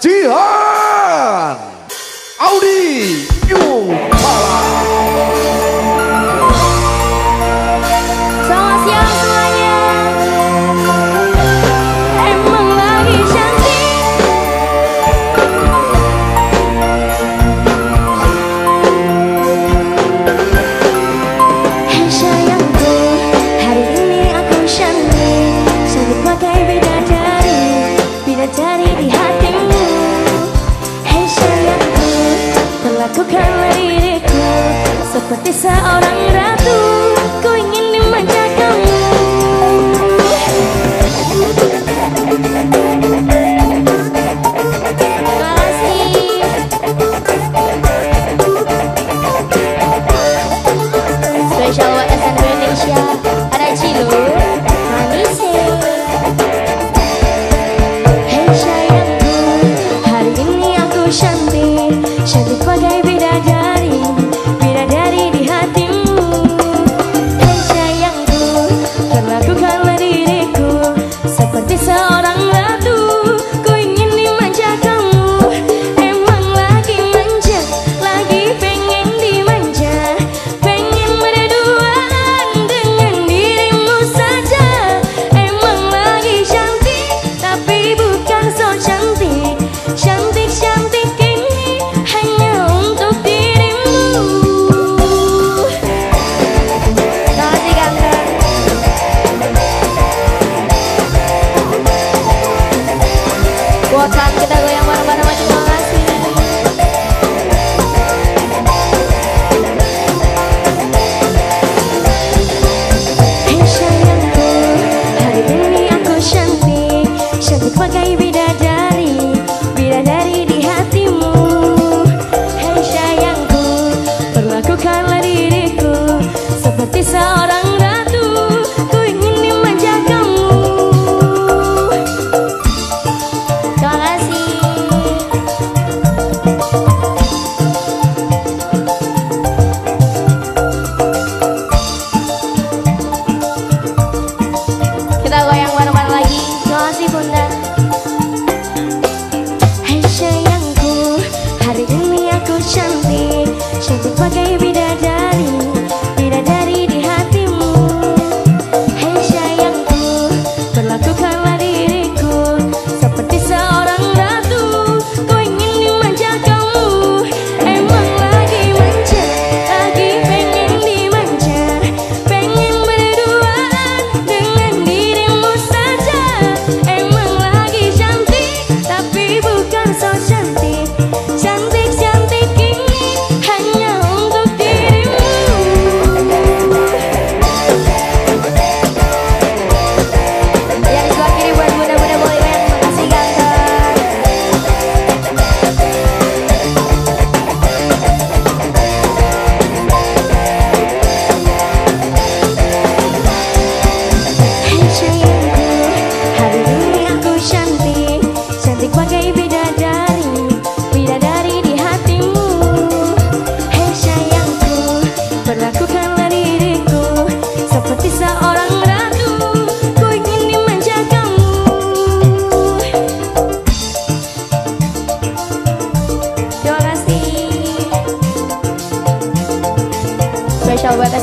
Tihan! Kita. Hari ini aku cantik Cantik bagai bidadari. Shalawat